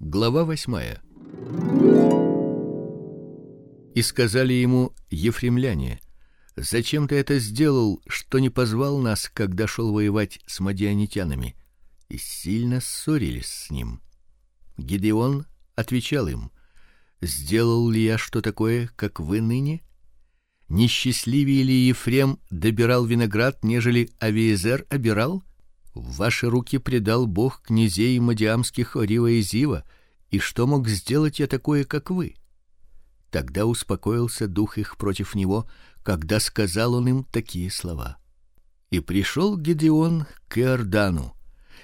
Глава восьмая. И сказали ему ефремляне: Зачем ты это сделал, что не позвал нас, когда шел воевать с мадианитянами? И сильно ссорились с ним. Гедеон отвечал им: Сделал ли я что такое, как вы ныне? Несчастливее ли Ефрем добирал виноград, нежели Авиезер обирал? В ваши руки предал Бог князей мадиамских Орива и Зива, и что мог сделать я такое, как вы? Тогда успокоился дух их против него, когда сказал он им такие слова. И пришел Гедеон к Иордану,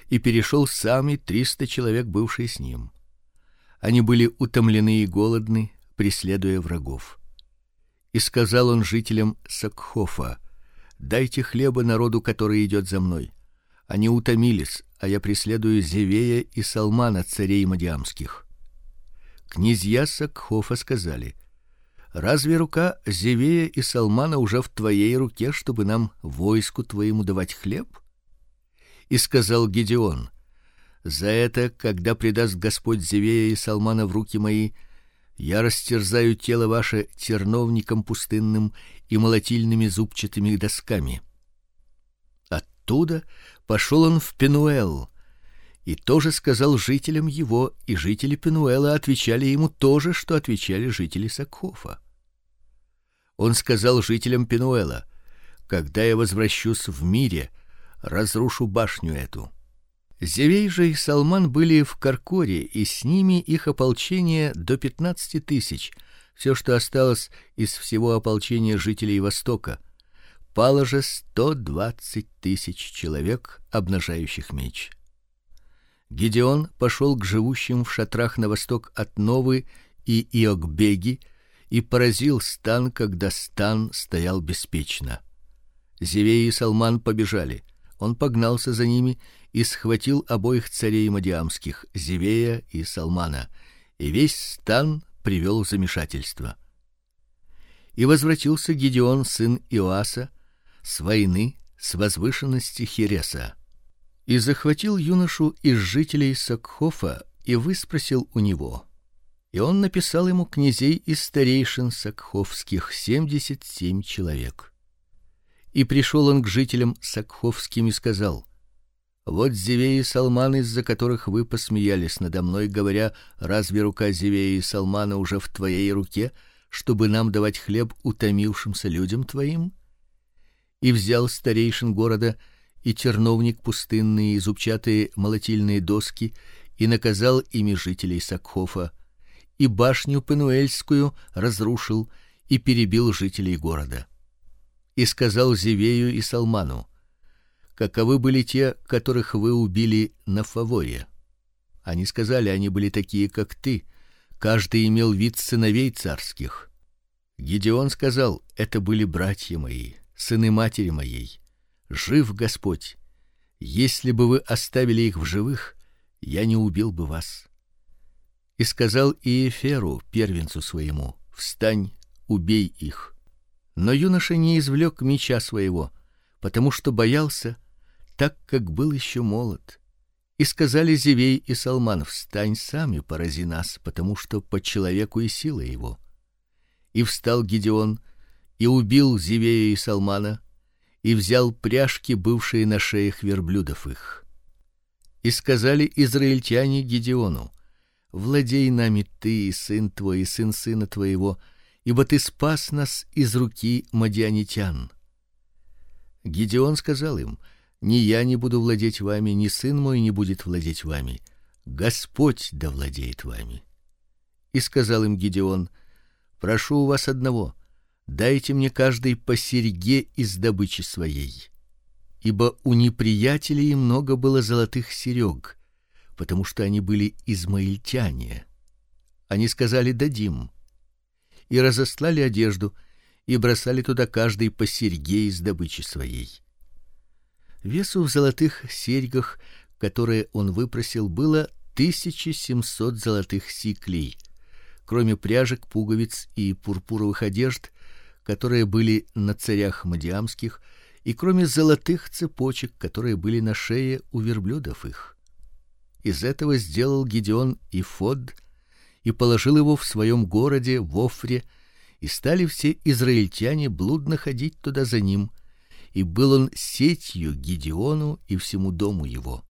и перешел сам и триста человек, бывшие с ним. Они были утомлены и голодны, преследуя врагов. И сказал он жителям Сакхофа: Дайте хлеба народу, который идет за мной. Они утомились, а я преследую Зевея и Салмана, царей мадиамских. Князья Сакхофа сказали: Разве рука Зевея и Салмана уже в твоей руке, чтобы нам войску твоему давать хлеб? И сказал Гедеон: За это, когда предаст Господь Зевея и Салмана в руки мои, я растерзаю тело ваше терновником пустынным и молотильными зубчатыми досками. Оттуда пошел он в Пенуэл, и тоже сказал жителям его, и жители Пенуэла отвечали ему то же, что отвечали жители Сакхофа. Он сказал жителям Пенуэла: "Когда я возвращусь в мире, разрушу башню эту". Зевей же и Салман были в Каркоре, и с ними их ополчение до пятнадцати тысяч, все, что осталось из всего ополчения жителей Востока пало же сто двадцать тысяч человек, обнажающих меч. Гедеон пошел к живущим в шатрах на восток от Новы и Иокбеги и поразил стан, когда стан стоял беспечно. Зевей и Салман побежали. Он погнался за ними и схватил обоих царей мадиамских, Зевея и Салмана, и весь стан привел в замешательство. И возвратился Гедеон сын Иоаса с войны с возвышенности Хереса. И захватил юношу из жителей Сакхофа и выспросил у него. И он написал ему князей из старейшин сакховских семьдесят семь человек. И пришел он к жителям сакховским и сказал: вот Зевеи и Салман, из-за которых вы посмеялись надо мной, говоря: разве рука Зевея и Салмана уже в твоей руке, чтобы нам давать хлеб утомившимся людям твоим? И взял старейшин города и терновник пустынный и зубчатые молотильные доски и наказал ими жителей Сакхофа, и башню Пенуэльскую разрушил и перебил жителей города. И сказал Зевею и Салману: каковы были те, которых вы убили на Фаворе? Они сказали: они были такие, как ты, каждый имел вид сыновей царских. Гедеон сказал: это были братья мои сыны матери моей, жив Господь. Если бы вы оставили их в живых, я не убил бы вас. И сказал Иеферу, первенцу своему: "Встань, убей их". Но юноша не извлек меча своего, потому что боялся, так как был еще молод. И сказали Зевей и Салман: "Встань сам и порази нас, потому что по человеку и сила его". И встал Гедеон и убил Зевея и Салмана и взял пряжки, бывшие на шеях верблюдов их. И сказали израильтяне Гедеону: Владей нами ты и сын твой и сын сына твоего, ибо ты спас нас из руки мадианитян. Гедеон сказал им: ни я не буду владеть вами, ни сын мой не будет владеть вами. Господь да владеет вами. И сказал им Гедеон: прошу у вас одного: дайте мне каждый по серьге из добычи своей. Ибо у неприятелей много было золотых серег, потому что они были измаильтяне. Они сказали: "Дадим". И разослали одежду и бросали туда каждый по серьге из добычи своей. Весу в золотых серьгах, которые он выпросил, было тысяча семьсот золотых сиклей, кроме пряжек, пуговиц и пурпуровых одежд, которые были на царях мадиамских, и кроме золотых цепочек, которые были на шее у верблюдов их. из этого сделал Гедеон ифод и положил его в своем городе в Офре, и стали все израильтяне блудно ходить туда за ним, и был он сетью Гедеону и всему дому его.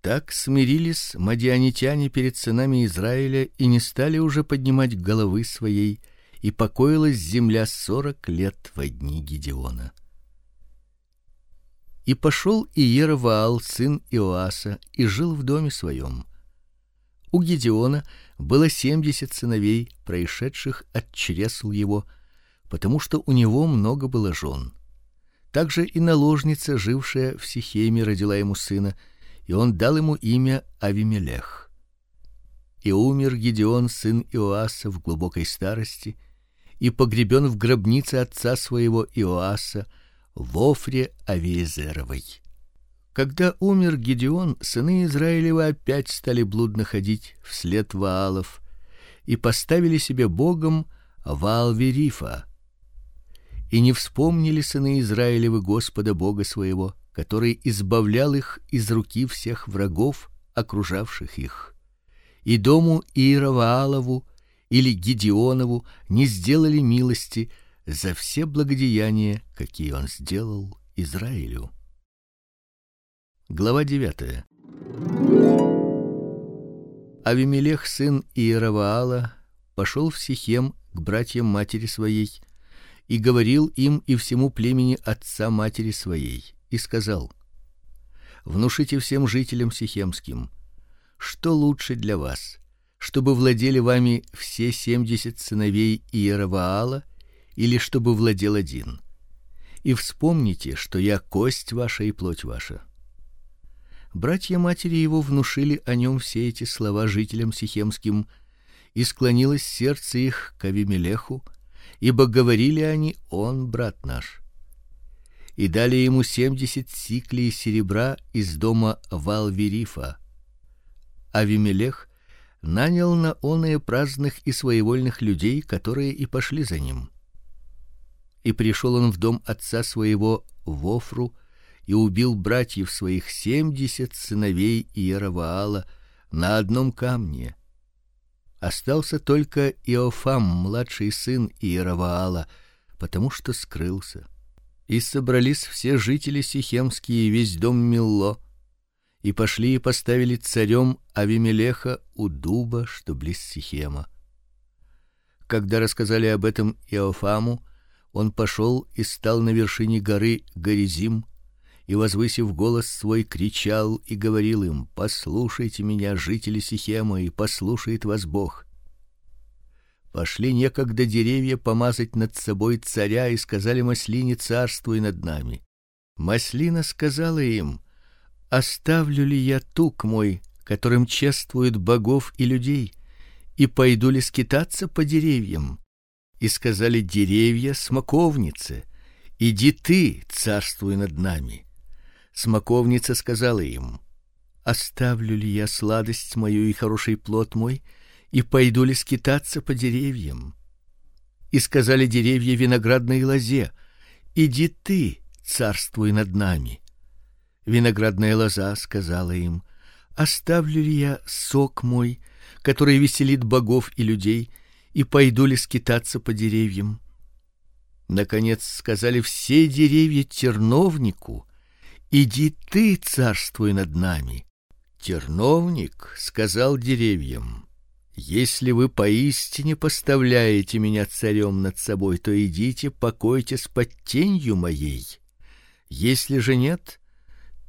Так смирились мадианитяне перед сынами Израиля и не стали уже поднимать головы своей, и покоилась земля сорок лет во дни Гедеона. И пошел Иероваал сын Иоаса и жил в доме своем. У Гедеона было семьдесят сыновей, происшедших от чресл его, потому что у него много было жен. Также и наложница, жившая в Сихеме, родила ему сына, и он дал ему имя Авимелех. И умер Гедеон сын Иоаса в глубокой старости и погребен в гробнице отца своего Иоаса в Офре Авиезеровой. Когда умер Гедеон, сыны Израилевы опять стали блудно ходить вслед Ваалов и поставили себе богом Ваал-Верифа. И не вспомнили сыны Израилевы Господа Бога своего, который избавлял их из руки всех врагов, окружавших их. И дому Иероваалову или Гедеонову не сделали милости за все благодеяния, какие он сделал Израилю. Глава 9. Авимелех сын Иероваала пошел в Сихем к братьям матери своей и говорил им и всему племени отца матери своей и сказал: Внушите всем жителям сихемским, что лучше для вас, чтобы владели вами все семьдесят сыновей Иероваала или чтобы владел один. И вспомните, что я кость ваша и плоть ваша. Братья матери его внушили о нем все эти слова жителям сихемским, и склонилось сердце их к Авимелеху, ибо говорили они: он брат наш и дали ему семьдесят сиклей серебра из дома Валверифа. Авимелех нанял на оные праздных и своевольных людей, которые и пошли за ним. И пришел он в дом отца своего в Офру и убил братьев своих семьдесят сыновей Иероваала на одном камне. Остался только Иофам, младший сын Иероваала, потому что скрылся. И собрались все жители сихемские весь дом Милло, и пошли и поставили царем Авимелеха у дуба, что близ Сихема. Когда рассказали об этом Иофаму, он пошел и стал на вершине горы Горизим и возвысив голос свой кричал и говорил им: "Послушайте меня, жители Сихема, и послушает вас Бог. Пошли некогда деревья помазать над собой царя и сказали Маслине: "Царствуй над нами". Маслина сказала им: "Оставлю ли я тук мой, которым чествуют богов и людей, и пойду ли скитаться по деревьям?" И сказали деревья смоковнице: "Иди ты, царствуй над нами". Смоковница сказала им: "Оставлю ли я сладость мою и хороший плод мой?" и пойду ли скитаться по деревьям? И сказали деревья виноградной лозе: иди ты, царствуй над нами. Виноградная лоза сказала им: оставлю ли я сок мой, который веселит богов и людей, и пойду ли скитаться по деревьям? Наконец сказали все деревья терновнику: иди ты, царствуй над нами. Терновник сказал деревьям: если вы поистине поставляете меня царем над собой, то идите, покойтесь под тенью моей. Если же нет,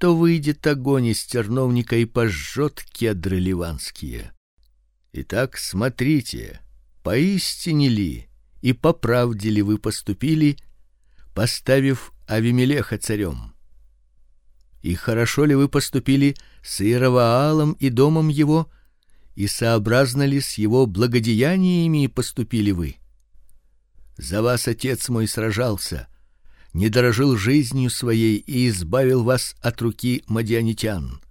то выйдет огонь из терновника и пожжет кедры ливанские. Итак, смотрите, поистине ли и по правде ли вы поступили, поставив Авимелеха царем? И хорошо ли вы поступили с Иероваалом и домом его? и сообразно ли с его благодеяниями поступили вы? За вас отец мой сражался, не дорожил жизнью своей и избавил вас от руки мадианитян.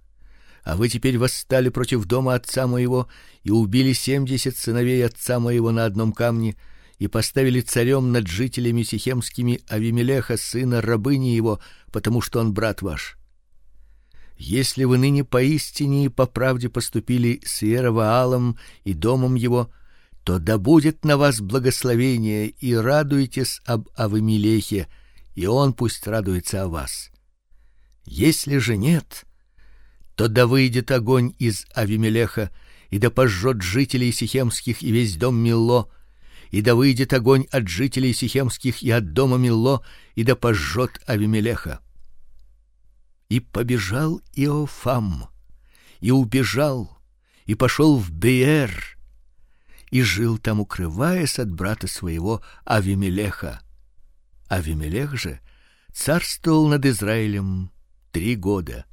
А вы теперь восстали против дома отца моего и убили семьдесят сыновей отца моего на одном камне и поставили царем над жителями сихемскими Авимелеха сына рабыни его, потому что он брат ваш. Если вы ныне поистине и по правде поступили с Иеровоалом и домом его, то да будет на вас благословение и радуйтесь об Авимелехе, и он пусть радуется о вас. Если же нет, то да выйдет огонь из Авимелеха и да пожжет жителей сихемских и весь дом Милло, и да выйдет огонь от жителей сихемских и от дома Милло, и да пожжет Авимелеха. И побежал Иофам, и убежал, и пошел в Беер, и жил там, укрываясь от брата своего Авимелеха. Авимелех же царствовал над Израилем три года,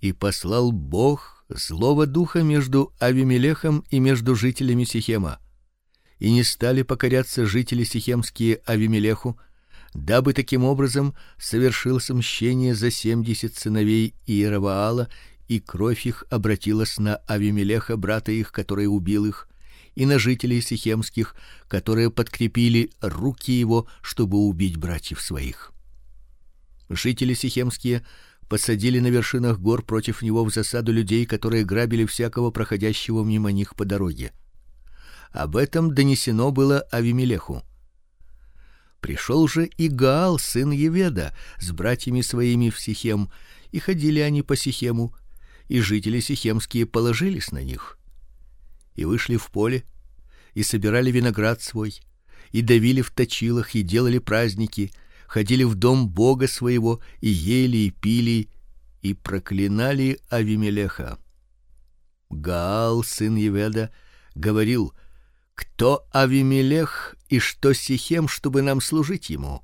и послал Бог злого духа между Авимелехом и между жителями Сихема. И не стали покоряться жители сихемские Авимелеху, дабы таким образом совершилось мщение за семьдесят сыновей Иеровоала, и кровь их обратилась на Авимелеха, брата их, который убил их, и на жителей сихемских, которые подкрепили руки его, чтобы убить братьев своих. Жители сихемские посадили на вершинах гор против него в засаду людей, которые грабили всякого проходящего мимо них по дороге. Об этом донесено было Авимелеху. Пришел же и Гаал, сын Еведа, с братьями своими в Сихем, и ходили они по Сихему, и жители сихемские положились на них. И вышли в поле, и собирали виноград свой, и давили в точилах, и делали праздники, ходили в дом бога своего, и ели и пили, и проклинали Авимелеха. Гаал, сын Еведа, говорил: кто Авимелех и что Сихем, чтобы нам служить ему?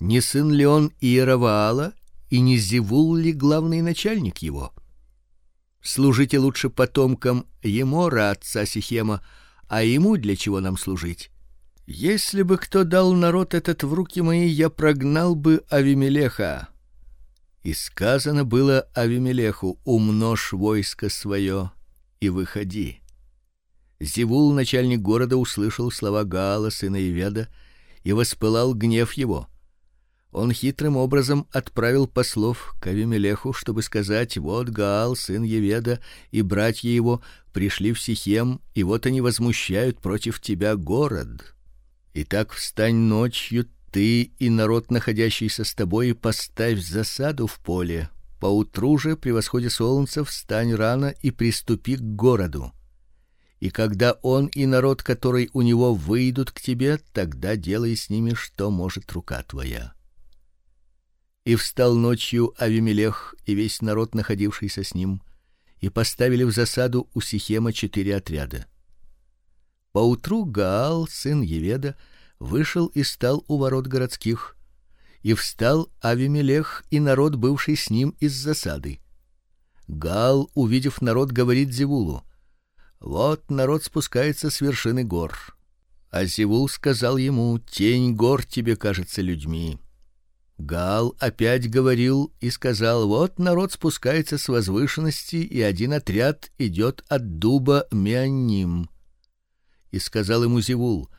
Не сын ли он Иероваала и не Зевул ли главный начальник его? Служите лучше потомкам Емора отца Сихема, а ему для чего нам служить? Если бы кто дал народ этот в руки мои, я прогнал бы Авимелеха. И сказано было Авимелеху: умножь войско свое и выходи. Зевул, начальник города, услышал слова Гаала, сына Иведа, и воспылал гнев его. Он хитрым образом отправил послов к Авимелеху, чтобы сказать: вот Гаал, сын Еведа, и братья его пришли в Сихем, и вот они возмущают против тебя город. Итак, встань ночью ты и народ, находящийся с тобой, поставь засаду в поле. Поутру же при восходе солнца встань рано и приступи к городу и когда он и народ, который у него выйдут к тебе, тогда делай с ними что может рука твоя. И встал ночью Авимелех и весь народ, находившийся с ним, и поставили в засаду у Сихема четыре отряда. Поутру Гаал, сын Еведа, вышел и стал у ворот городских, и встал Авимелех и народ, бывший с ним из засады. Гаал, увидев народ, говорит Зевулу: вот народ спускается с вершины гор. А Зевул сказал ему: "Тень гор тебе кажется людьми". Гал опять говорил и сказал: "Вот народ спускается с возвышенности, и один отряд идет от дуба Мианним". И сказал ему Зевул: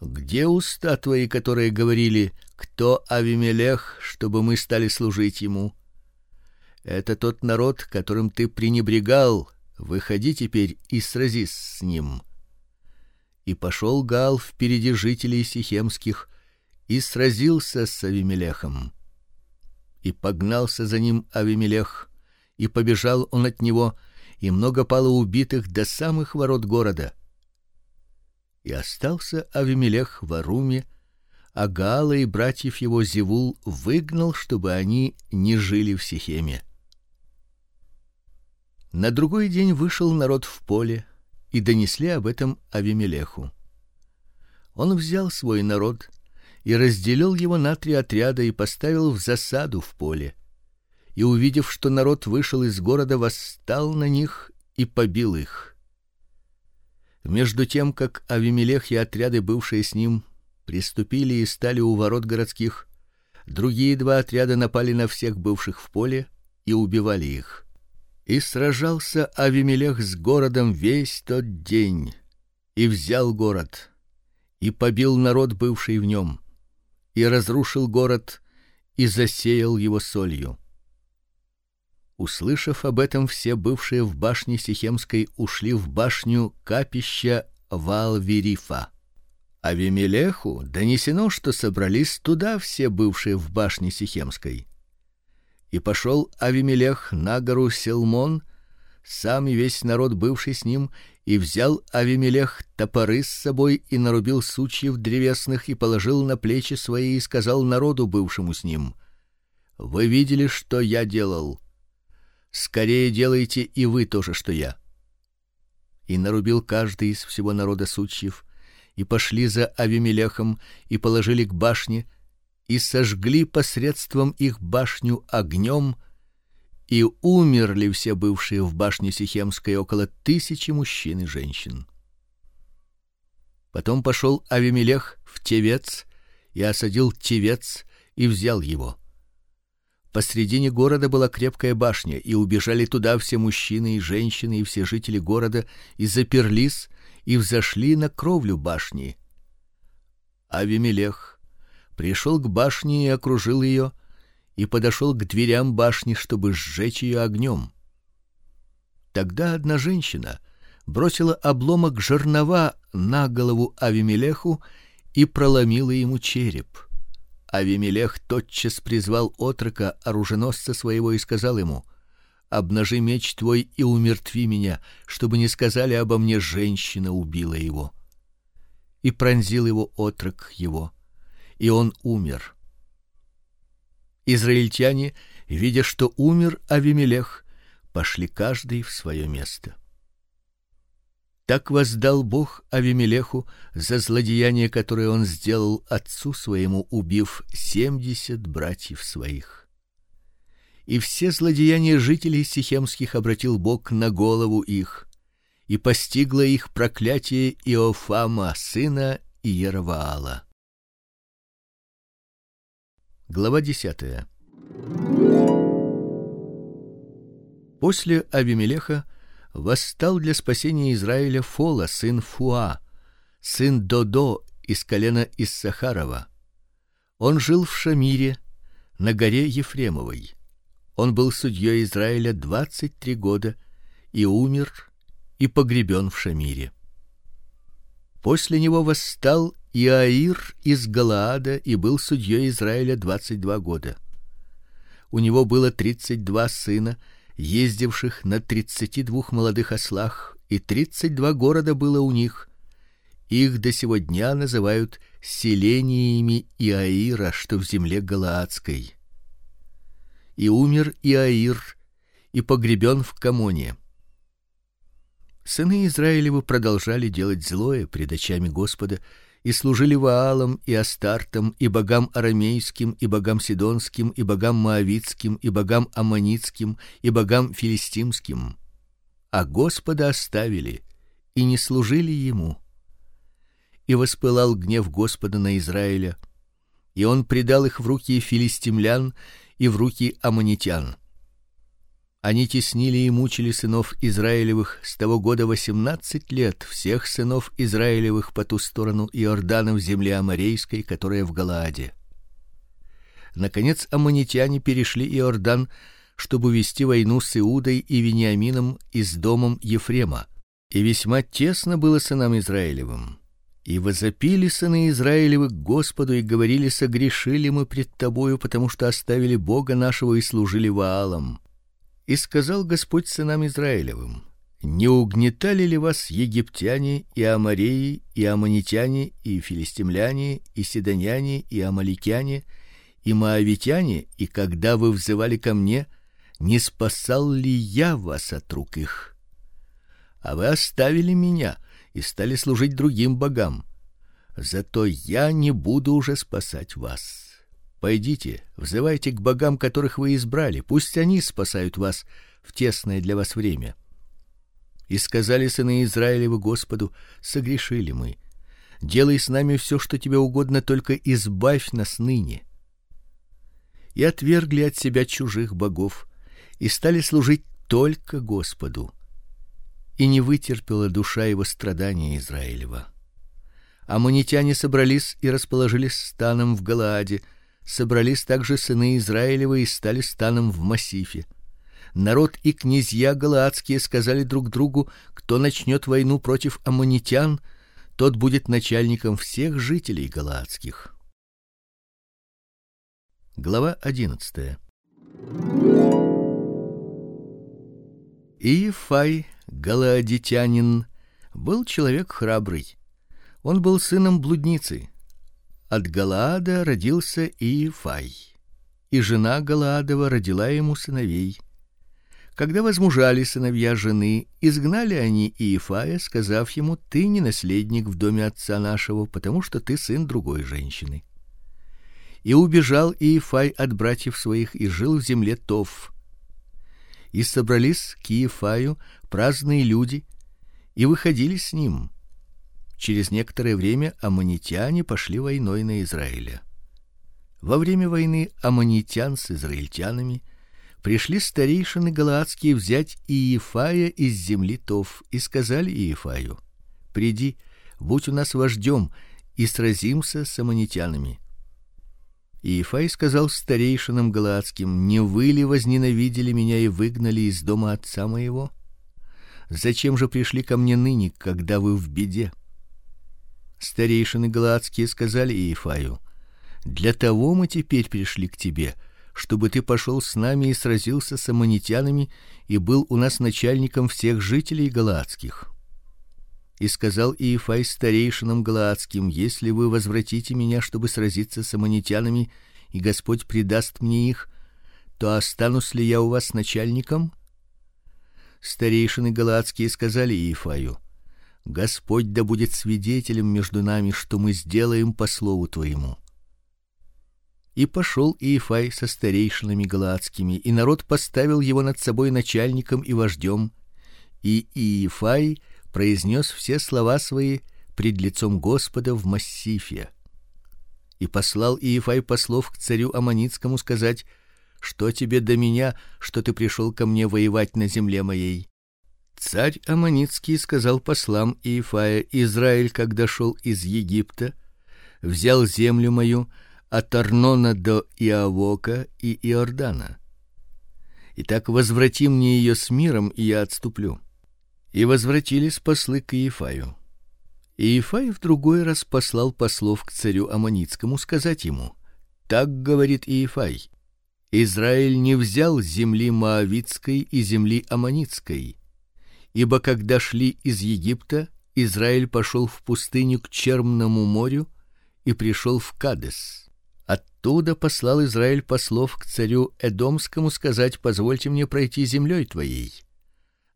"Где уста твои, которые говорили: кто Авимелех, чтобы мы стали служить ему?" Это тот народ, которым ты пренебрегал, Выходи теперь и сразись с ним. И пошел Гал впереди жителей сихемских и сразился с Авимелехом. И погнался за ним Авимелех, и побежал он от него, и много пало убитых до самых ворот города. И остался Авимелех в Аруме, а Гала и братьев его Зевул выгнал, чтобы они не жили в Сихеме. На другой день вышел народ в поле и донесли об этом Авимелеху. Он взял свой народ и разделил его на три отряда и поставил в засаду в поле. И увидев, что народ вышел из города, восстал на них и побил их. Между тем, как Авимелех и отряды, бывшие с ним, приступили и стали у ворот городских, другие два отряда напали на всех бывших в поле и убивали их. И сражался Авимелех с городом весь тот день, и взял город, и побил народ, бывший в нем, и разрушил город, и засеял его солью. Услышав об этом, все бывшие в башне Сихемской ушли в башню капища Валверифа. Авимелеху донесено, что собрались туда все бывшие в башне Сихемской. И пошел Авимелех на гору Селмон, сам и весь народ, бывший с ним, и взял Авимелех топоры с собой и нарубил сучьев древесных и положил на плечи свои и сказал народу, бывшему с ним: Вы видели, что я делал? Скорее делайте и вы то же, что я. И нарубил каждый из всего народа сучьев, и пошли за Авимелехом и положили к башне и сожгли посредством их башню огнем, и умерли все бывшие в башне Сихемской около тысячи мужчин и женщин. Потом пошел Авимелех в Тевец и осадил Тевец и взял его. Посредине города была крепкая башня, и убежали туда все мужчины и женщины и все жители города, и заперлись и взошли на кровлю башни. Авимелех пришел к башне и окружил ее, и подошел к дверям башни, чтобы сжечь ее огнем. Тогда одна женщина бросила обломок жернова на голову Авимелеху и проломила ему череп. Авимелех тотчас призвал отрока оруженосца своего и сказал ему: обнажи меч твой и умертви меня, чтобы не сказали обо мне женщина убила его. И пронзил его отрок его, и он умер. Израильтяне, видя, что умер Авимелех, пошли каждый в свое место. Так воздал Бог Авимелеху за злодеяние, которое он сделал отцу своему, убив семьдесят братьев своих и все злодеяния жителей сихемских обратил Бог на голову их, и постигло их проклятие Иофама сына Иероваала. Глава 10. После Авимелеха восстал для спасения Израиля Фола сын Фуа, сын Додо из колена Иссахарова. Он жил в Шамире на горе Ефремовой. Он был судьей Израиля двадцать три года и умер и погребен в Шамире. После него восстал Иаир из Галаада и был судьей Израиля двадцать два года. У него было тридцать два сына, ездивших на тридцати двух молодых ослах, и тридцать два города было у них. Их до сего дня называют селениями Иаира, что в земле галаадской и умер Иаир и погребен в Камоне. Сыны Израилевы продолжали делать злое пред очами Господа и служили Ваалам и Астартам и богам арамейским и богам сидонским и богам моавитским и богам аммонитским и богам филистимским. А Господа оставили и не служили ему. И воспылал гнев Господа на Израиля, и он предал их в руки филистимлян и в руки аммонитян. Они теснили и мучили сынов Израилевых с того года восемнадцать лет всех сынов Израилевых по ту сторону Иордана в земле аморейской, которая в Галааде. Наконец аммонитяне перешли Иордан, чтобы вести войну с Иудой и Вениамином и с домом Ефрема. И весьма тесно было сынам Израилевым. И возопили сыны Израилевы к Господу и говорили: согрешили мы пред тобою, потому что оставили Бога нашего и служили Ваалам. И сказал Господь сынам Израилевым: не угнетали ли вас египтяне и амореи и амонитяне и филистимляне и сидоняне и амаликяне и моавитяне, и когда вы взывали ко мне, не спасал ли я вас от рук их? А вы оставили меня и стали служить другим богам. Зато я не буду уже спасать вас. Пойдите, взывайте к богам, которых вы избрали, пусть они спасают вас в тесное для вас время. И сказали сыны Израилевы Господу: согрешили мы. Делай с нами все, что тебе угодно, только избавь нас ныне. И отвергли от себя чужих богов и стали служить только Господу и не вытерпела душа его страдания Израилева. Аммонитяне собрались и расположились станом в Галааде, собрались также сыны Израилевы и стали станом в Массифе. народ и князья галаадские сказали друг другу: кто начнет войну против аммонитян, тот будет начальником всех жителей галаадских. Глава 11. Иефай, галаадитянин, был человек храбрый. Он был сыном блудницы. От Галаада родился Иефай, и жена Галаадова родила ему сыновей. Когда возмужали сыновья жены, изгнали они Иефая, сказав ему: "Ты не наследник в доме отца нашего, потому что ты сын другой женщины". И убежал Иефай от братьев своих и жил в земле Тов. И собрались к Иефаю праздные люди и выходили с ним. Через некоторое время аммонитяне пошли войной на Израиля. Во время войны аммонитян с израильтянами пришли старейшины галаадские взять Иефая из земли Тов и сказали Иефаю: "Приди, будь у нас вождем и сразимся с аммонитянами". Иефай сказал старейшинам галаадским: "Не вы ли возненавидели меня и выгнали из дома отца моего? Зачем же пришли ко мне ныне, когда вы в беде?" Старейшины галаадские сказали Иефаю: "Для того мы теперь пришли к тебе, чтобы ты пошел с нами и сразился с аммонитянами и был у нас начальником всех жителей галаадских". И сказал Иефай старейшинам галаадским: "Если вы возвратите меня, чтобы сразиться с аммонитянами, и Господь предаст мне их, то останусь ли я у вас начальником?" Старейшины галаадские сказали Иефаю: Господь да будет свидетелем между нами, что мы сделаем по слову твоему. И пошел Иефай со старейшинами галаадскими, и народ поставил его над собой начальником и вождем, и Иефай произнес все слова свои пред лицом Господа в Массифе. И послал Иефай послов к царю аммонитскому сказать: что тебе до меня, что ты пришел ко мне воевать на земле моей? Царь Аманитский сказал послам Иефая: Израиль, когда шел из Египта, взял землю мою от Арнона до Иавока и Иордана. Итак, возврати мне ее с миром, и я отступлю. И возвратились послы к Иефаю. Иефай в другой раз послал послов к царю Аманитскому сказать ему: Так говорит Иефай: Израиль не взял земли моавитской и земли аммонитской ибо когда шли из Египта, Израиль пошел в пустыню к Черному морю и пришел в Кадес. Оттуда послал Израиль послов к царю Эдомскому сказать: "Позвольте мне пройти землей твоей".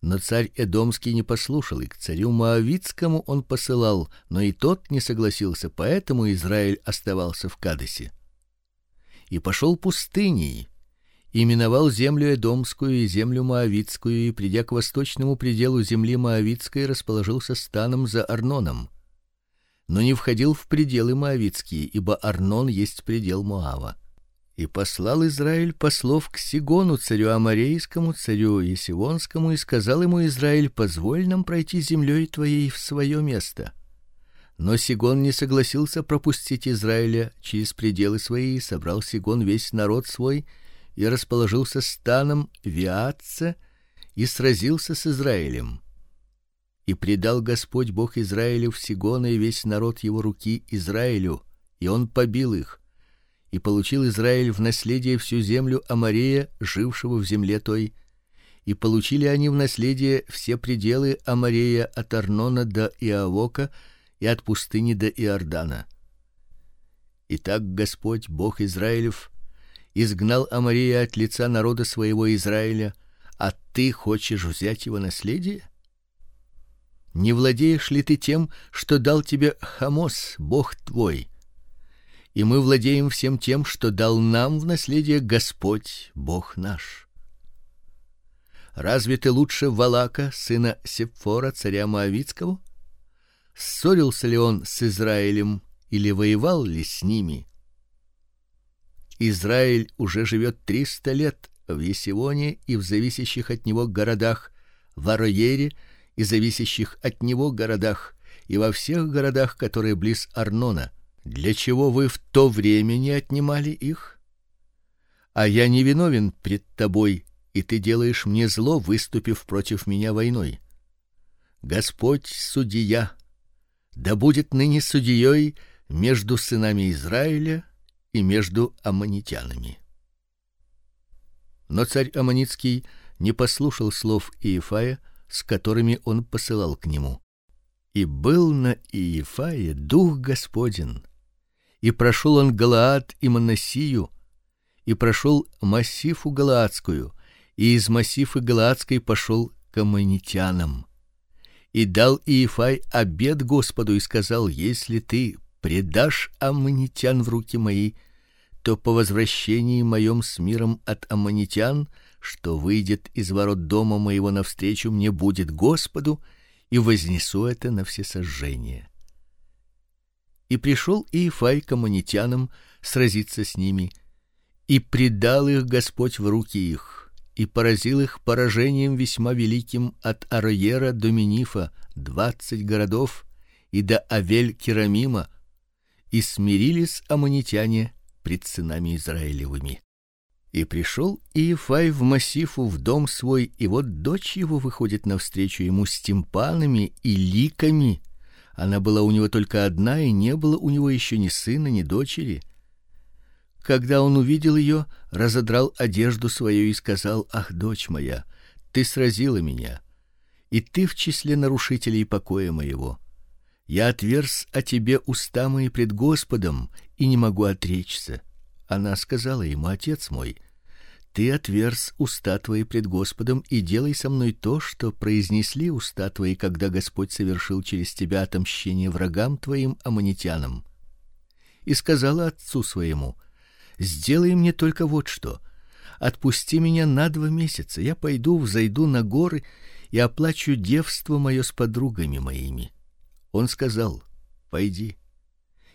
Но царь Эдомский не послушал, и к царю Моавитскому он посылал, но и тот не согласился, поэтому Израиль оставался в Кадесе. И пошел пустыней, и миновал землю Эдомскую и землю Моавитскую, и придя к восточному пределу земли Моавитской, расположился станом за Арноном. Но не входил в пределы Моавитские, ибо Арнон есть предел Моава. И послал Израиль послов к Сигону, царю аморейскому, царю Есивонскому, и сказал ему Израиль: "Позволь нам пройти землей твоей в свое место". Но Сигон не согласился пропустить Израиля через пределы свои, и собрал Сигон весь народ свой и расположился станом в Виатце и сразился с Израилем. И предал Господь Бог Израилю Сигона и весь народ его руки Израилю, и он побил их. И получил Израиль в наследие всю землю Аморея, жившего в земле той, и получили они в наследие все пределы Аморея от Арнона до Иавока и от пустыни до Иордана. Итак, Господь Бог Израилев изгнал Амария от лица народа своего Израиля, а ты хочешь взять его наследие? Не владеешь ли ты тем, что дал тебе Хамос, Бог твой? И мы владеем всем тем, что дал нам в наследие Господь, Бог наш. Разве ты лучше Валака, сына Сепфора, царя Моавитского? Ссорился ли он с Израилем или воевал ли с ними? Израиль уже живет триста лет в Есионе и в зависящих от него городах, в Ароере и зависящих от него городах, и во всех городах, которые близ Арнона. Для чего вы в то время не отнимали их? А я не виновен пред тобой, и ты делаешь мне зло, выступив против меня войной. Господь судья, да будет ныне судьей между сынами Израиля и между аммонитянами. Но царь аммонитский не послушал слов Иефая, с которыми он посылал к нему. И был на Иефае дух Господень. И прошел он Галаад и Манасию, и прошел массифу Галаадскую, и из массифы Галаадской пошел к аммонитянам. И дал Иефай обет Господу и сказал: если ты предашь аммонитян в руки мои, то по возвращении моем с миром от аммонитян, что выйдет из ворот дома моего навстречу мне будет Господу, и вознесу это на все сожжения. И пришел Иефай к аммонитянам сразиться с ними, и предал их Господь в руки их, и поразил их поражением весьма великим от Ароера до Минифа, двадцать городов, и до Авель-Керамима, и смирились аммонитяне пред сынами Израилевыми. И пришел Иефай в массифу в дом свой, и вот дочь его выходит навстречу ему с тимпанами и ликами. Она была у него только одна, и не было у него еще ни сына, ни дочери. Когда он увидел ее, разодрал одежду свою и сказал: "Ах, дочь моя, ты сразила меня, и ты в числе нарушителей покоя моего. Я отверз о тебе уста мои пред Господом и не могу отречься". Она сказала ему: "Отец мой, ты отверз уста твои пред Господом и делай со мной то, что произнесли уста твои, когда Господь совершил через тебя отомщение врагам твоим амонитянам. И сказала отцу своему: сделай мне только вот что: отпусти меня на два месяца, я пойду, взойду на горы и оплачу девство мое с подругами моими. Он сказал: пойди.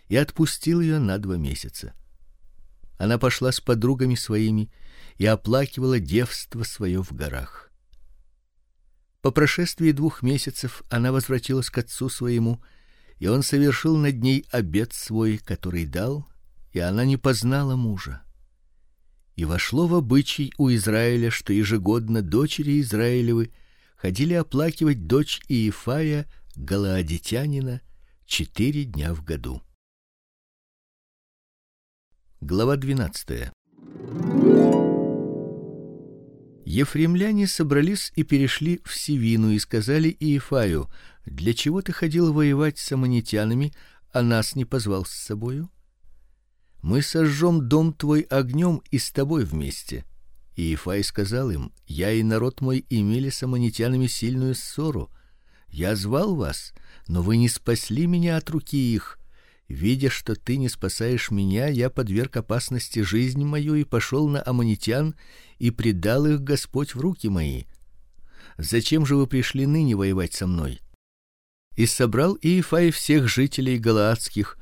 И отпустил ее на два месяца. Она пошла с подругами своими и оплакивала девство свое в горах. По прошествии двух месяцев она возвратилась к отцу своему, и он совершил над ней обет свой, который дал, и она не познала мужа. И вошло в обычай у Израиля, что ежегодно дочери Израилевы ходили оплакивать дочь Иефая, галаадитянина, четыре дня в году. Глава двенадцатая. Ефремляне собрались и перешли в Сивину и сказали Иефаю: "Для чего ты ходил воевать с амонитянами, а нас не позвал с собою? Мы сожжем дом твой огнем и с тобой вместе". Иефай сказал им: "Я и народ мой имели с амонитянами сильную ссору. Я звал вас, но вы не спасли меня от руки их. Видя, что ты не спасаешь меня, я подверг опасности жизнь мою и пошел на амонитян и предал их Господь в руки мои. Зачем же вы пришли ныне воевать со мной? И собрал Иефай всех жителей галаадских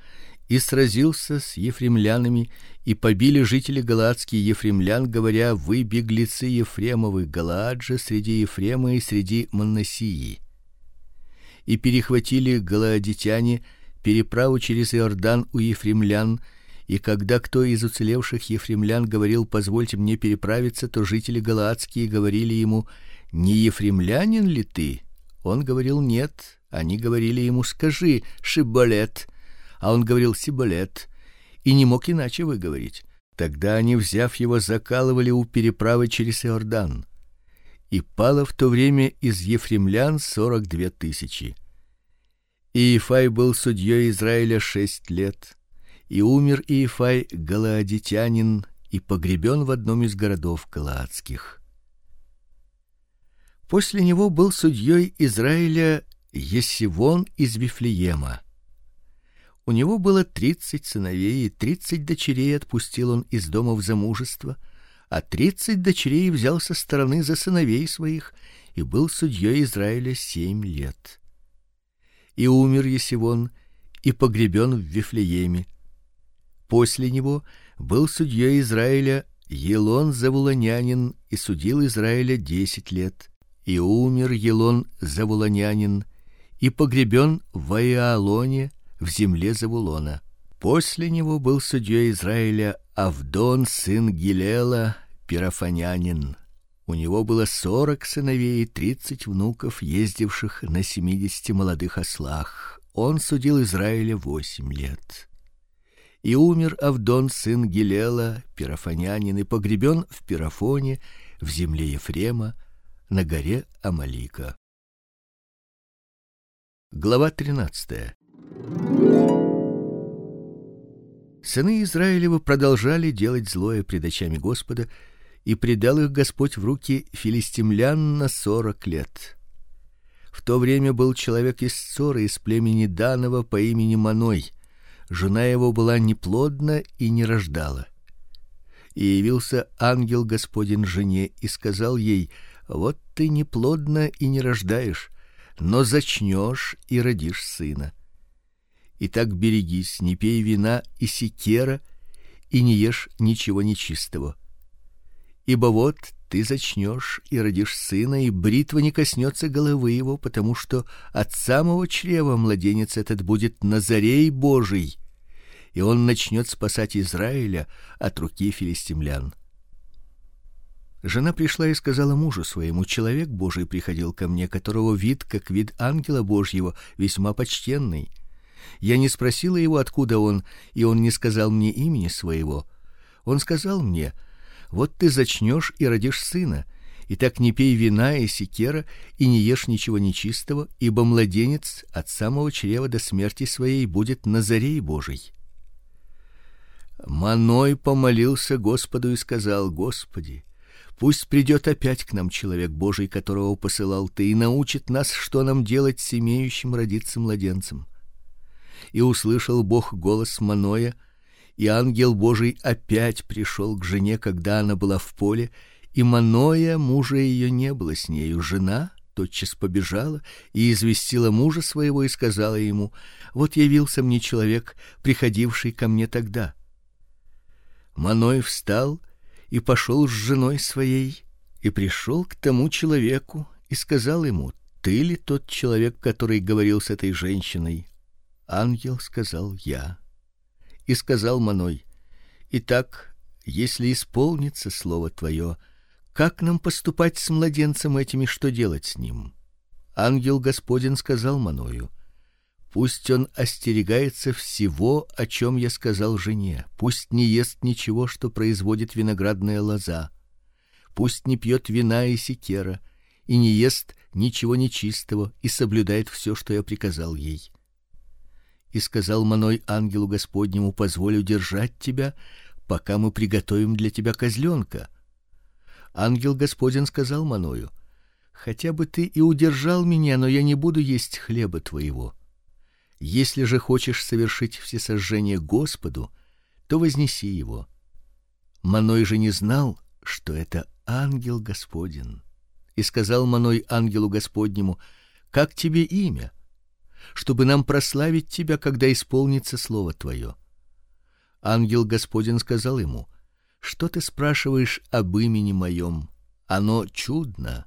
и сразился с ефремлянами, и побили жители галаадские ефремлян, говоря: вы беглецы Ефремовы, Галаад же среди Ефрема и среди Манасии. И перехватили галаадитяне переправу через Иордан у ефремлян, и когда кто из уцелевших ефремлян говорил: "Позвольте мне переправиться", то жители галаадские говорили ему: "Не ефремлянин ли ты?" Он говорил: "Нет". Они говорили ему: "Скажи, Шиболет". А он говорил: "Сиболет". И не мог иначе выговорить. Тогда они, взяв его, закалывали у переправы через Иордан. И пало в то время из ефремлян сорок две тысячи. Иефай был судьей Израиля шесть лет, и умер Иефай галаадитянин и погребен в одном из городов галаадских. После него был судьей Израиля Есивон из Вифлеема. У него было тридцать сыновей и тридцать дочерей отпустил он из дома в замужество, а тридцать дочерей взял со стороны за сыновей своих и был судьей Израиля семь лет и умер Есивон и погребен в Вифлееме. После него был судьей Израиля Елон завулонянин и судил Израиля десять лет. И умер Елон завулонянин и погребен в Аиалоне в земле Завулона. После него был судьей Израиля Авдон сын Гилела пирафанянин. У него было сорок сыновей и тридцать внуков, ездивших на семидесяти молодых ослах. Он судил Израиля восемь лет. И умер Авдон сын Гилела, пирофонянин, и погребен в Пирофоне, в земле Ефрема, на горе Амалика. Глава 13. Сыны Израилевы продолжали делать злое пред очами Господа, и предал их Господь в руки филистимлян на сорок лет. В то время был человек из Соры из племени Данова по имени Маной. Жена его была неплодна и не рождала. И явился ангел Господин жене и сказал ей: вот ты неплодна и не рождаешь, но зачнешь и родишь сына. И так берегись, не пей вина и секера, и не ешь ничего нечистого Ибо вот ты зачнешь и родишь сына, и бритва не коснется головы его, потому что от самого чрева младенец этот будет Назарей Божий, и он начнет спасать Израиля от руки филистимлян. Жена пришла и сказала мужу своему: "Человек Божий приходил ко мне, которого вид как вид ангела Божьего, весьма почтенный. Я не спросила его, откуда он, и он не сказал мне имени своего. Он сказал мне: вот ты зачнешь и родишь сына. И так не пей вина и секера, и не ешь ничего нечистого, ибо младенец от самого чрева до смерти своей будет Назарей Божий. Маной помолился Господу и сказал: Господи, пусть придет опять к нам человек Божий, которого посылал ты, и научит нас, что нам делать с имеющим родиться младенцем. И услышал Бог голос Маноя, и ангел Божий опять пришел к жене, когда она была в поле, и Маноя, мужа ее не было с нею, жена тотчас побежала и известила мужа своего и сказала ему: вот явился мне человек, приходивший ко мне тогда. Маной встал и пошел с женой своей и пришел к тому человеку и сказал ему: ты ли тот человек, который говорил с этой женщиной? Ангел сказал: я и сказал Маной: Итак, если исполнится слово твое, как нам поступать с младенцем этим и что делать с ним? Ангел Господин сказал Маною: Пусть он остерегается всего, о чем я сказал жене. Пусть не ест ничего, что производит виноградная лоза. Пусть не пьет вина и секера, и не ест ничего нечистого, и соблюдает все, что я приказал ей и сказал Маной ангелу Господнему: "Позволю держать тебя, пока мы приготовим для тебя козленка". Ангел Господин сказал Маною: "Хотя бы ты и удержал меня, но я не буду есть хлеба твоего. Если же хочешь совершить все сожжения Господу, то вознеси его". Маной же не знал, что это ангел Господин. И сказал Маной ангелу Господнему: "Как тебе имя?" Чтобы нам прославить тебя, когда исполнится слово твое. Ангел Господин сказал ему: Что ты спрашиваешь об имени моем? Оно чудно.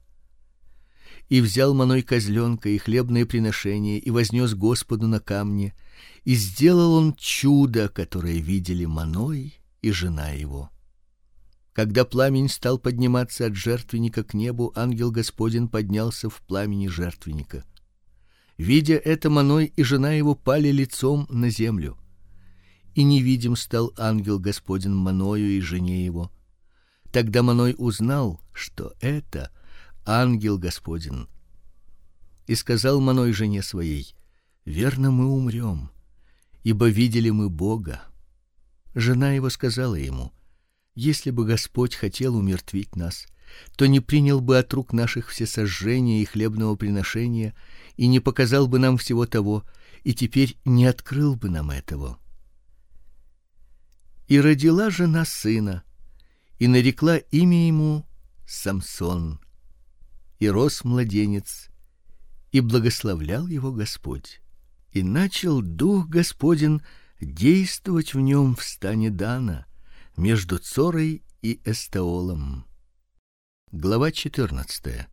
И взял Маной козленка и хлебное приношение и вознес Господу на камне, и сделал он чудо, которое видели Маной и жена его. Когда пламень стал подниматься от жертвенника к небу, ангел Господин поднялся в пламени жертвенника. Видя это, Маной и жена его пали лицом на землю. И невидим стал ангел Господин Маною и жене его. Тогда Маной узнал, что это ангел Господин. И сказал Маной жене своей: "Верно мы умрем, ибо видели мы Бога". Жена его сказала ему: "Если бы Господь хотел умертвить нас, то не принял бы от рук наших все сожжения и хлебного приношения и не показал бы нам всего того, и теперь не открыл бы нам этого. И родила жена сына, и нарекла имя ему Самсон. И рос младенец, и благословлял его Господь. И начал дух Господин действовать в нем в стане Дана между Цорой и Эстаолом. Глава 14.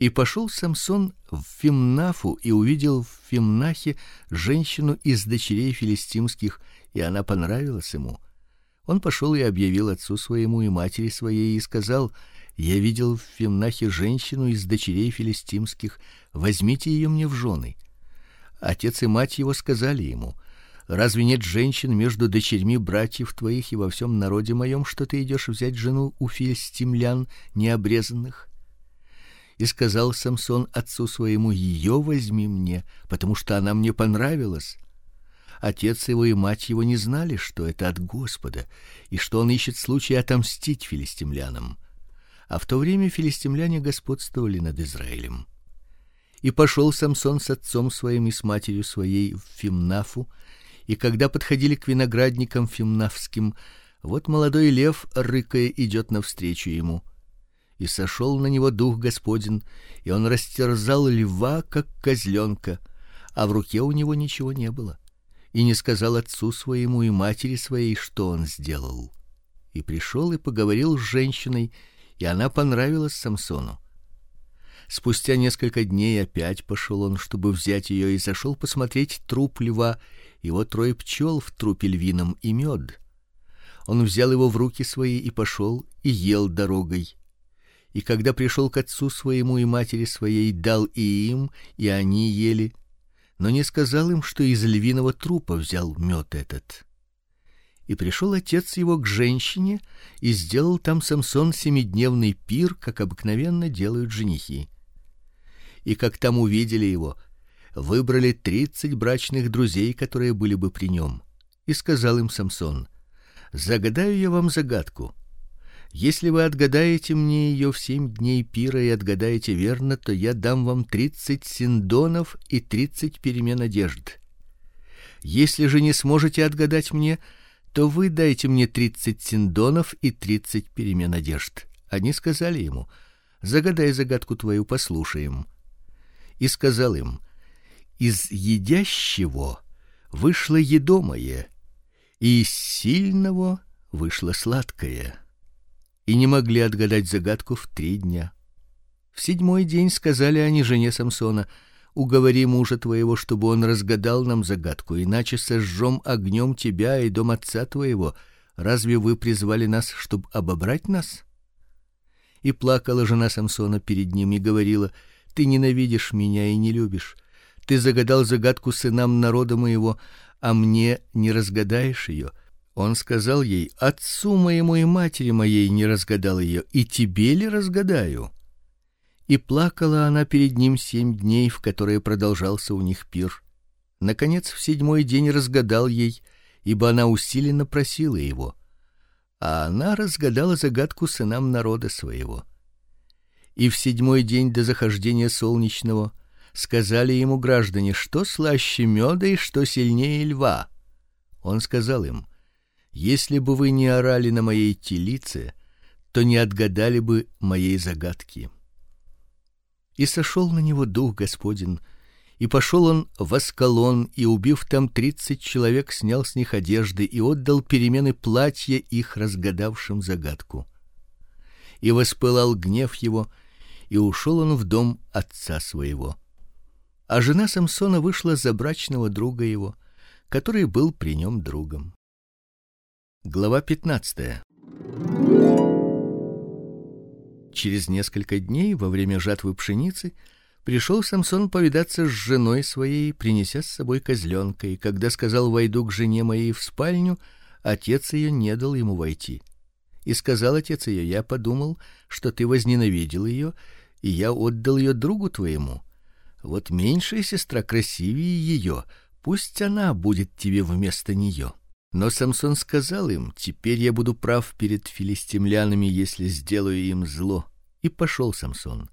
И пошел Самсон в Фимнафу и увидел в Фимнахе женщину из дочерей филистимских, и она понравилась ему. Он пошел и объявил отцу своему и матери своей и сказал: "Я видел в Фимнахе женщину из дочерей филистимских, возьмите ее мне в жены". Отец и мать его сказали ему: Разве нет женщин между дочерьми братьев твоих и во всем народе моем, что ты идешь взять жену у филистимлян необрезанных? И сказал Самсон отцу своему: ее возьми мне, потому что она мне понравилась. Отец его и мать его не знали, что это от Господа, и что он ищет случай отомстить филистимлянам. А в то время филистимляне господствовали над Израилем. И пошел Самсон с отцом своим и с матерью своей в Фимнафу, и когда подходили к виноградникам фимнавским, вот молодой лев рыкая идет навстречу ему. И сошел на него дух Господин, и он растерзал льва как козленка, а в руке у него ничего не было. И не сказал отцу своему и матери своей, что он сделал. И пришел и поговорил с женщиной, и она понравилась Самсону. Спустя несколько дней опять пошел он, чтобы взять ее, и зашел посмотреть труп льва, и вот трое пчел в трупе львином и мед. Он взял его в руки свои и пошел и ел дорогой. И когда пришел к отцу своему и матери своей, дал и им, и они ели, но не сказал им, что из львиного трупа взял мед этот. И пришел отец его к женщине и сделал там Самсон семидневный пир, как обыкновенно делают женихи. И как там увидели его, выбрали тридцать брачных друзей, которые были бы при нем. И сказал им Самсон: "Загадаю я вам загадку. Если вы отгадаете мне ее в семь дней пира и отгадаете верно, то я дам вам тридцать синдонов и тридцать перемен одежд. Если же не сможете отгадать мне, то вы дайте мне тридцать синдонов и тридцать перемен одежд". Они сказали ему: "Загадай загадку твою, послушаем". И сказал им: из едящего вышло едомое, и из сильного вышло сладкое. И не могли отгадать загадку в три дня. В седьмой день сказали они жене Самсона: "Уговори мужа твоего, чтобы он разгадал нам загадку, иначе сожжем огнем тебя и дом отца твоего. Разве вы призвали нас, чтобы обобрать нас?" И плакала жена Самсона перед ним и говорила: "Ты ненавидишь меня и не любишь ты загадал загадку сынам народа моего, а мне не разгадаешь ее. Он сказал ей: "Отцу моему и матери моей не разгадал ее, и тебе ли разгадаю?" И плакала она перед ним семь дней, в которые продолжался у них пир. Наконец, в седьмой день разгадал ей, ибо она усиленно просила его. А она разгадала загадку сынам народа своего. И в седьмой день до захождения солнечного сказали ему граждане, что слаще меда и что сильнее льва. Он сказал им: если бы вы не орали на моей телице, то не отгадали бы моей загадки. И сошел на него дух Господин, и пошел он в Аскалон, и убив там тридцать человек, снял с них одежды и отдал перемены платья их разгадавшим загадку. И воспылал гнев его, и ушел он в дом отца своего а жена Самсона вышла за брачного друга его, который был при нем другом. Глава 15. Через несколько дней во время жатвы пшеницы пришел Самсон повидаться с женой своей, принеся с собой козленка, и когда сказал: "Войду к жене моей в спальню", отец ее не дал ему войти. И сказал отец ее: "Я подумал, что ты возненавидел ее, и я отдал ее другу твоему. Вот меньшая сестра красивее ее, пусть она будет тебе вместо нее. Но Самсон сказал им: "Теперь я буду прав перед филистимлянами, если сделаю им зло". И пошел Самсон.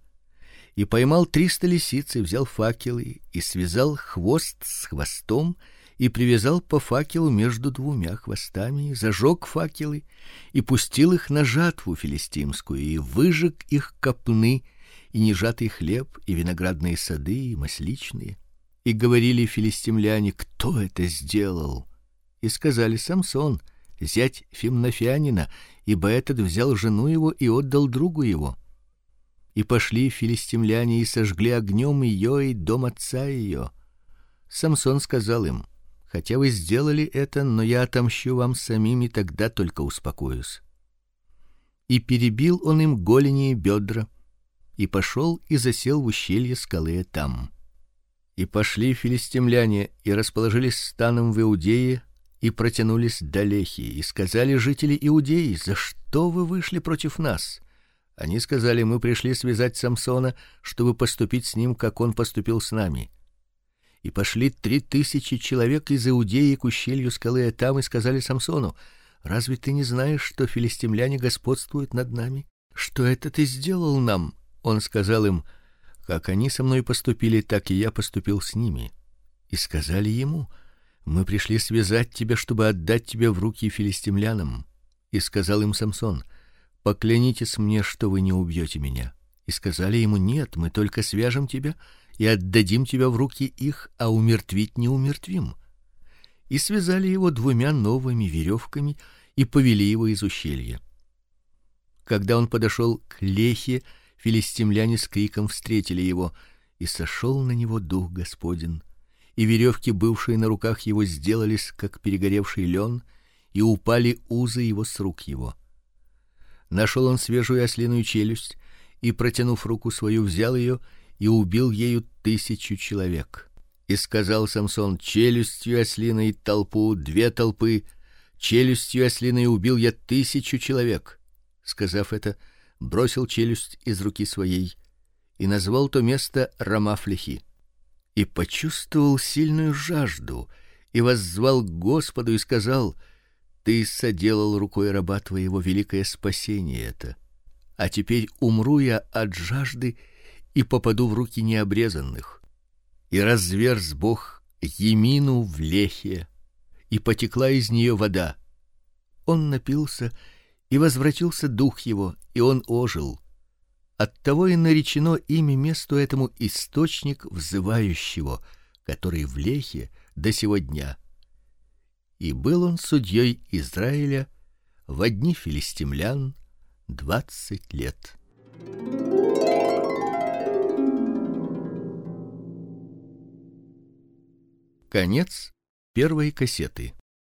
И поймал триста лисиц, и взял факелы, и связал хвост с хвостом, и привязал по факелу между двумя хвостами, зажег факелы и пустил их на жатву филистимскую, и выжег их копны и нежатый хлеб, и виноградные сады, и масличные. И говорили филистимляне: "Кто это сделал?" И сказали: "Самсон, зять Фимнафянина, ибо этот взял жену его и отдал другу его". И пошли филистимляне и сожгли огнем ее и дом отца ее. Самсон сказал им: Хотя вы сделали это, но я отомщу вам самим и тогда только успокоюсь. И перебил он им голени и бедра, и пошел и засел в ущелье скалы там. И пошли филистимляне и расположились станом в Иудее и протянулись до Лехи, и сказали жители Иудеи: "За что вы вышли против нас?" Они сказали: "Мы пришли связать Самсона, чтобы поступить с ним, как он поступил с нами" и пошли три тысячи человек из Иудеи к ущелью скалы Этам и сказали Самсону: "Разве ты не знаешь, что филистимляне господствуют над нами? Что это ты сделал нам?" Он сказал им: "Как они со мной поступили, так и я поступил с ними". И сказали ему: "Мы пришли связать тебя, чтобы отдать тебя в руки филистимлянам". И сказал им Самсон: "Поклянитесь мне, что вы не убьете меня". И сказали ему: "Нет, мы только свяжем тебя" и отдадим тебя в руки их, а умертвить не умертвим. И связали его двумя новыми веревками и повели его из ущелья. Когда он подошел к Лехе, филистимляне с криком встретили его, и сошел на него дух Господин, и веревки, бывшие на руках его, сделались как перегоревший лен, и упали узы его с рук его. Нашел он свежую ослиную челюсть и протянув руку свою, взял ее и убил ею тысячу человек. И сказал Самсон: челюстью ослиной толпу, две толпы, челюстью ослиной убил я тысячу человек. Сказав это, бросил челюсть из руки своей и назвал то место Рамафлехи. И почувствовал сильную жажду и воззвал к Господу и сказал: Ты соделал рукой раба твоего великое спасение это. А теперь умру я от жажды и попаду в руки необрезанных. И разверз Бог Емину в лехе, и потекла из нее вода. Он напился, и возвратился дух его, и он ожил. Оттого и наречено имя месту этому источник взывающего, который в лехе до сего дня. И был он судьей Израиля в одни филистимлян двадцать лет. Конец первой кассеты.